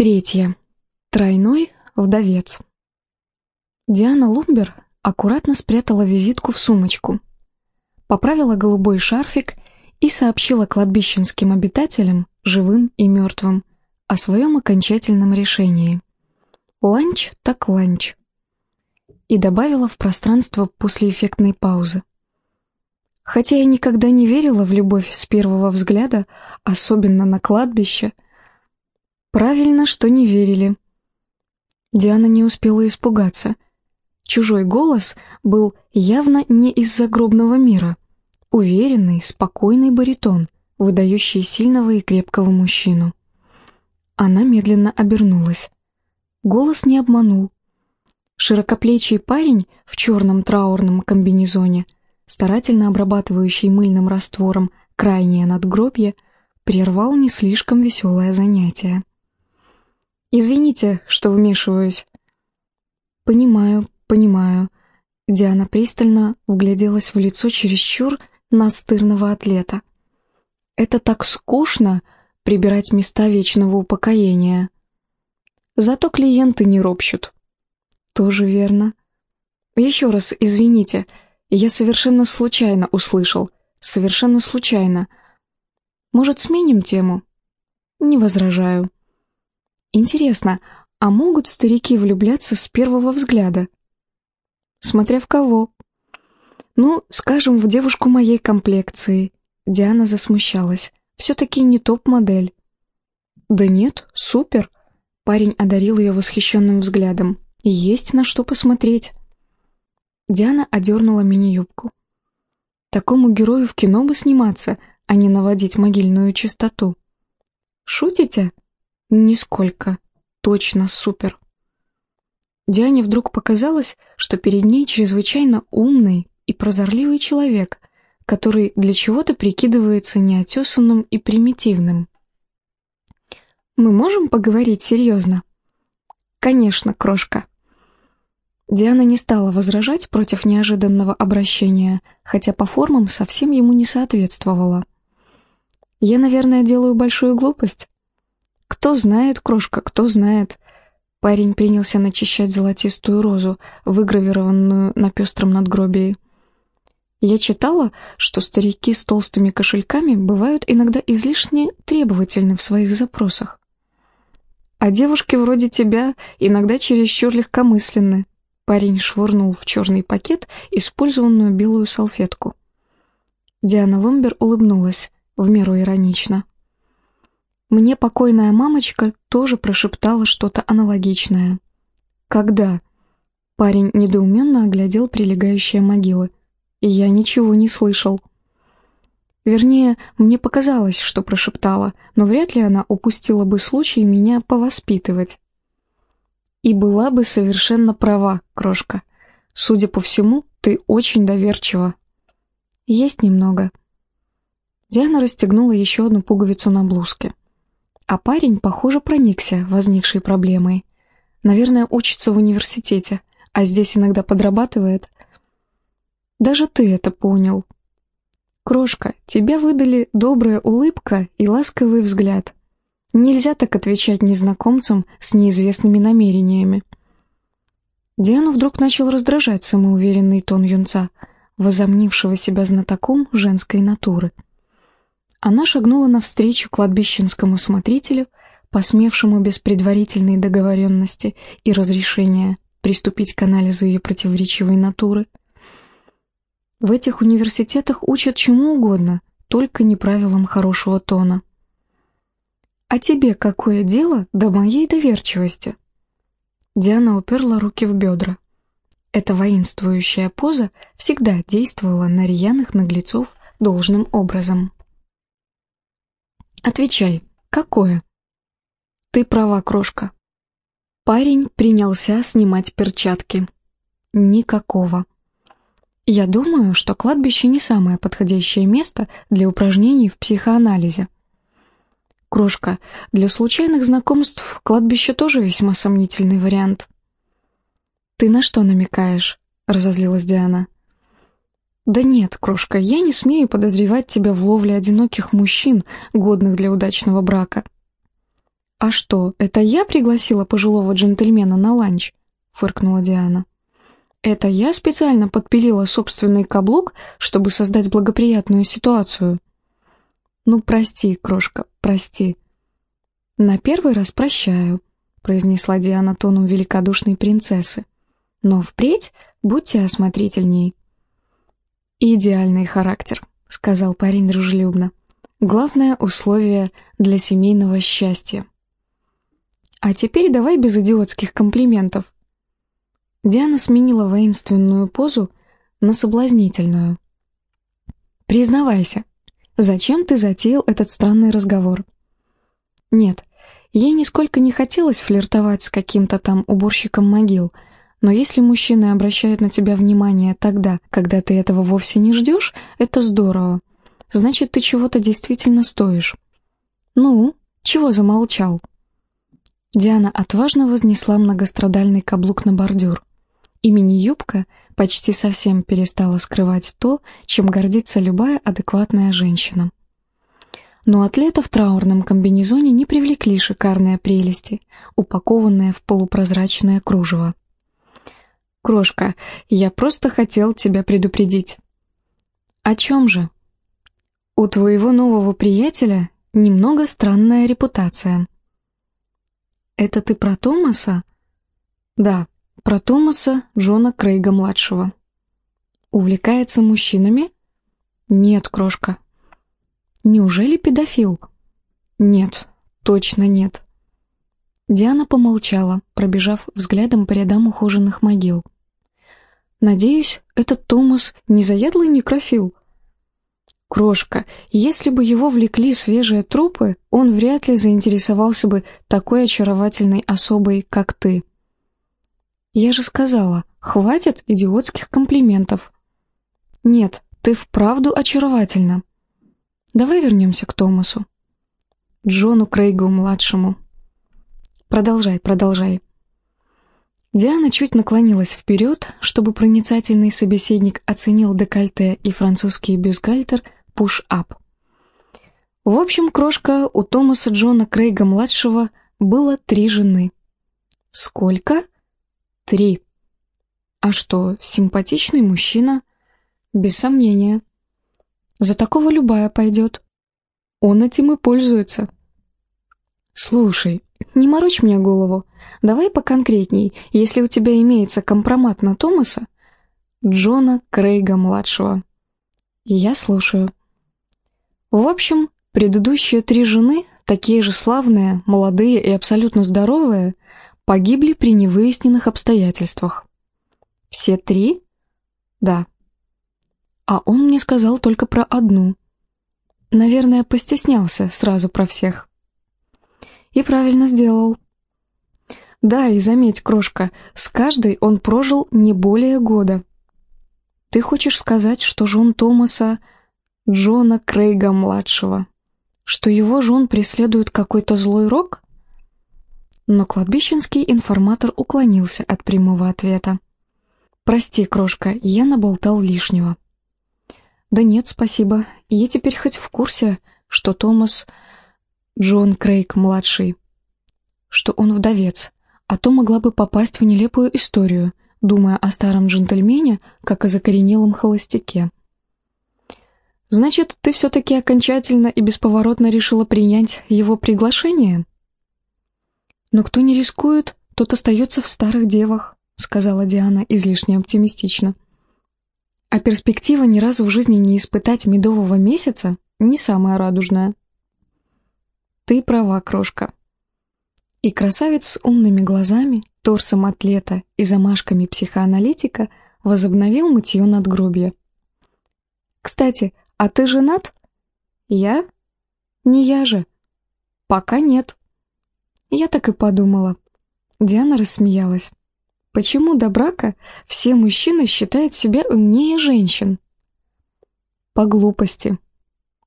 Третье. Тройной вдовец. Диана Лумбер аккуратно спрятала визитку в сумочку, поправила голубой шарфик и сообщила кладбищенским обитателям, живым и мертвым, о своем окончательном решении. Ланч так ланч. И добавила в пространство после эффектной паузы. Хотя я никогда не верила в любовь с первого взгляда, особенно на кладбище — Правильно, что не верили. Диана не успела испугаться. Чужой голос был явно не из загробного мира. Уверенный, спокойный баритон, выдающий сильного и крепкого мужчину. Она медленно обернулась. Голос не обманул. Широкоплечий парень в черном траурном комбинезоне, старательно обрабатывающий мыльным раствором крайнее надгробье, прервал не слишком веселое занятие. Извините, что вмешиваюсь». «Понимаю, понимаю». Диана пристально вгляделась в лицо чересчур настырного атлета. «Это так скучно прибирать места вечного упокоения. Зато клиенты не ропщут». «Тоже верно». «Еще раз извините, я совершенно случайно услышал. Совершенно случайно. Может, сменим тему?» «Не возражаю». Интересно, а могут старики влюбляться с первого взгляда? Смотря в кого. Ну, скажем, в девушку моей комплекции. Диана засмущалась. Все-таки не топ-модель. Да нет, супер. Парень одарил ее восхищенным взглядом. Есть на что посмотреть. Диана одернула мини-юбку. Такому герою в кино бы сниматься, а не наводить могильную чистоту. «Шутите?» Нисколько. Точно супер. Диане вдруг показалось, что перед ней чрезвычайно умный и прозорливый человек, который для чего-то прикидывается неотесанным и примитивным. «Мы можем поговорить серьезно?» «Конечно, крошка». Диана не стала возражать против неожиданного обращения, хотя по формам совсем ему не соответствовала. «Я, наверное, делаю большую глупость?» «Кто знает, крошка, кто знает». Парень принялся начищать золотистую розу, выгравированную на пестром надгробии. Я читала, что старики с толстыми кошельками бывают иногда излишне требовательны в своих запросах. А девушки вроде тебя иногда чересчур легкомысленны. Парень швырнул в черный пакет использованную белую салфетку. Диана Ломбер улыбнулась, в меру иронично. Мне покойная мамочка тоже прошептала что-то аналогичное. «Когда?» Парень недоуменно оглядел прилегающие могилы. И я ничего не слышал. Вернее, мне показалось, что прошептала, но вряд ли она упустила бы случай меня повоспитывать. И была бы совершенно права, крошка. Судя по всему, ты очень доверчива. Есть немного. Диана расстегнула еще одну пуговицу на блузке. А парень, похоже, проникся возникшей проблемой. Наверное, учится в университете, а здесь иногда подрабатывает. Даже ты это понял. Крошка, тебя выдали добрая улыбка и ласковый взгляд. Нельзя так отвечать незнакомцам с неизвестными намерениями. Диану вдруг начал раздражать самоуверенный тон юнца, возомнившего себя знатоком женской натуры. Она шагнула навстречу кладбищенскому смотрителю, посмевшему без предварительной договоренности и разрешения приступить к анализу ее противоречивой натуры. В этих университетах учат чему угодно, только не правилам хорошего тона. «А тебе какое дело до моей доверчивости?» Диана уперла руки в бедра. Эта воинствующая поза всегда действовала на рьяных наглецов должным образом. Отвечай, какое? Ты права, крошка. Парень принялся снимать перчатки. Никакого. Я думаю, что кладбище не самое подходящее место для упражнений в психоанализе. Крошка, для случайных знакомств кладбище тоже весьма сомнительный вариант. Ты на что намекаешь? разозлилась Диана. «Да нет, крошка, я не смею подозревать тебя в ловле одиноких мужчин, годных для удачного брака». «А что, это я пригласила пожилого джентльмена на ланч?» — фыркнула Диана. «Это я специально подпилила собственный каблук, чтобы создать благоприятную ситуацию?» «Ну, прости, крошка, прости». «На первый раз прощаю», — произнесла Диана тоном великодушной принцессы. «Но впредь будьте осмотрительней». «Идеальный характер», — сказал парень дружелюбно. «Главное условие для семейного счастья». «А теперь давай без идиотских комплиментов». Диана сменила воинственную позу на соблазнительную. «Признавайся, зачем ты затеял этот странный разговор?» «Нет, ей нисколько не хотелось флиртовать с каким-то там уборщиком могил», но если мужчины обращают на тебя внимание тогда, когда ты этого вовсе не ждешь, это здорово. Значит, ты чего-то действительно стоишь. Ну, чего замолчал? Диана отважно вознесла многострадальный каблук на бордюр. И мини-юбка почти совсем перестала скрывать то, чем гордится любая адекватная женщина. Но атлета в траурном комбинезоне не привлекли шикарные прелести, упакованные в полупрозрачное кружево. «Крошка, я просто хотел тебя предупредить». «О чем же?» «У твоего нового приятеля немного странная репутация». «Это ты про Томаса?» «Да, про Томаса Джона Крейга-младшего». «Увлекается мужчинами?» «Нет, крошка». «Неужели педофил?» «Нет, точно нет». Диана помолчала, пробежав взглядом по рядам ухоженных могил. «Надеюсь, этот Томас не заядлый некрофил?» «Крошка, если бы его влекли свежие трупы, он вряд ли заинтересовался бы такой очаровательной особой, как ты». «Я же сказала, хватит идиотских комплиментов». «Нет, ты вправду очаровательна». «Давай вернемся к Томасу». Джону Крейгу-младшему. Продолжай, продолжай. Диана чуть наклонилась вперед, чтобы проницательный собеседник оценил декольте и французский бюстгальтер пуш-ап. В общем, крошка у Томаса Джона Крейга-младшего было три жены. Сколько? Три. А что, симпатичный мужчина? Без сомнения. За такого любая пойдет. Он этим и пользуется. Слушай, «Не морочь мне голову. Давай поконкретней, если у тебя имеется компромат на Томаса, Джона Крейга-младшего». «Я слушаю». В общем, предыдущие три жены, такие же славные, молодые и абсолютно здоровые, погибли при невыясненных обстоятельствах. «Все три?» «Да». А он мне сказал только про одну. Наверное, постеснялся сразу про всех. И правильно сделал. Да, и заметь, крошка, с каждой он прожил не более года. Ты хочешь сказать, что жен Томаса Джона Крейга-младшего, что его жен преследует какой-то злой рок? Но кладбищенский информатор уклонился от прямого ответа. «Прости, крошка, я наболтал лишнего». «Да нет, спасибо. Я теперь хоть в курсе, что Томас Джон Крейг-младший, что он вдовец, а то могла бы попасть в нелепую историю, думая о старом джентльмене, как о закоренелом холостяке. «Значит, ты все-таки окончательно и бесповоротно решила принять его приглашение?» «Но кто не рискует, тот остается в старых девах», сказала Диана излишне оптимистично. «А перспектива ни разу в жизни не испытать медового месяца не самая радужная». Ты права, крошка. И красавец с умными глазами, торсом атлета и замашками психоаналитика возобновил мытье надгробья. «Кстати, а ты женат?» «Я? Не я же. Пока нет». Я так и подумала. Диана рассмеялась. «Почему до брака все мужчины считают себя умнее женщин?» «По глупости».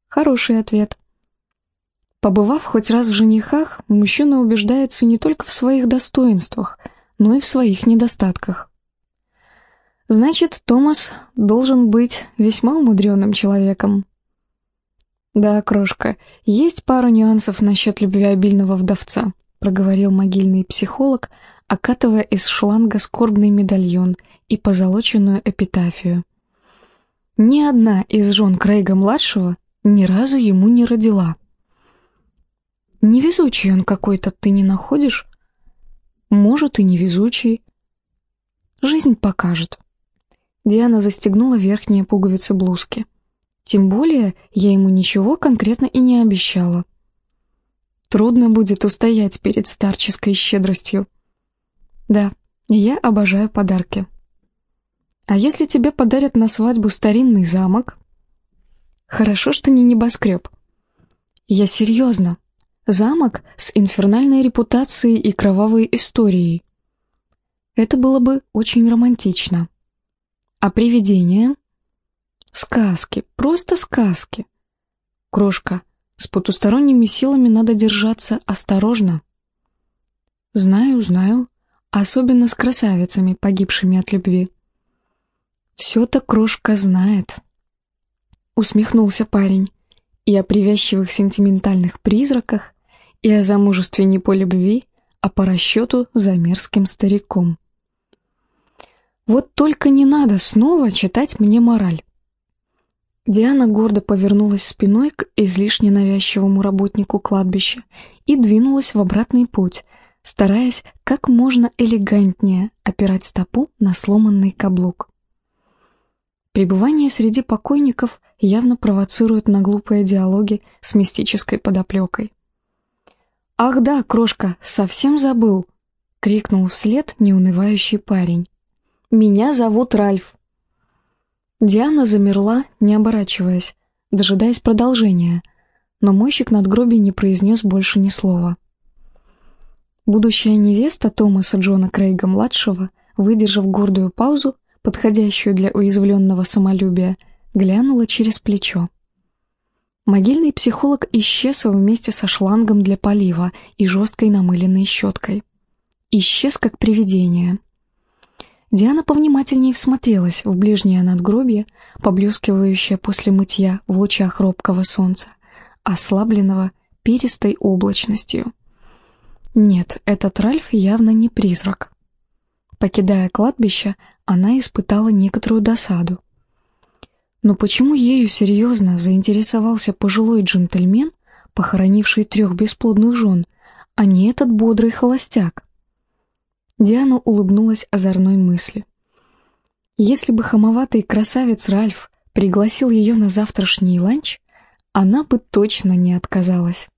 Хороший ответ. Побывав хоть раз в женихах, мужчина убеждается не только в своих достоинствах, но и в своих недостатках. Значит, Томас должен быть весьма умудренным человеком. Да, крошка, есть пару нюансов насчет любвеобильного вдовца. проговорил могильный психолог, окатывая из шланга скорбный медальон и позолоченную эпитафию. Ни одна из жен Крейга-младшего ни разу ему не родила. Невезучий он какой-то, ты не находишь? Может, и невезучий. Жизнь покажет. Диана застегнула верхние пуговицы блузки. Тем более, я ему ничего конкретно и не обещала. Трудно будет устоять перед старческой щедростью. Да, я обожаю подарки. А если тебе подарят на свадьбу старинный замок? Хорошо, что не небоскреб. Я серьезно. Замок с инфернальной репутацией и кровавой историей. Это было бы очень романтично. А привидения? Сказки, просто сказки. Крошка, с потусторонними силами надо держаться осторожно. Знаю, знаю, особенно с красавицами, погибшими от любви. Все-то крошка знает. Усмехнулся парень. И о привязчивых сентиментальных призраках, и о замужестве не по любви, а по расчету за мерзким стариком. Вот только не надо снова читать мне мораль. Диана гордо повернулась спиной к излишне навязчивому работнику кладбища и двинулась в обратный путь, стараясь как можно элегантнее опирать стопу на сломанный каблук. Пребывание среди покойников явно провоцирует на глупые диалоги с мистической подоплекой. «Ах да, крошка, совсем забыл!» — крикнул вслед неунывающий парень. «Меня зовут Ральф». Диана замерла, не оборачиваясь, дожидаясь продолжения, но мойщик надгробий не произнес больше ни слова. Будущая невеста Томаса Джона Крейга-младшего, выдержав гордую паузу, подходящую для уязвленного самолюбия, глянула через плечо. Могильный психолог исчез вместе со шлангом для полива и жесткой намыленной щеткой. Исчез как привидение — Диана повнимательнее всмотрелась в ближнее надгробие, поблескивающее после мытья в лучах робкого солнца, ослабленного перистой облачностью. Нет, этот Ральф явно не призрак. Покидая кладбище, она испытала некоторую досаду. Но почему ею серьезно заинтересовался пожилой джентльмен, похоронивший трех бесплодных жен, а не этот бодрый холостяк? Диана улыбнулась озорной мысли. Если бы хамоватый красавец Ральф пригласил ее на завтрашний ланч, она бы точно не отказалась.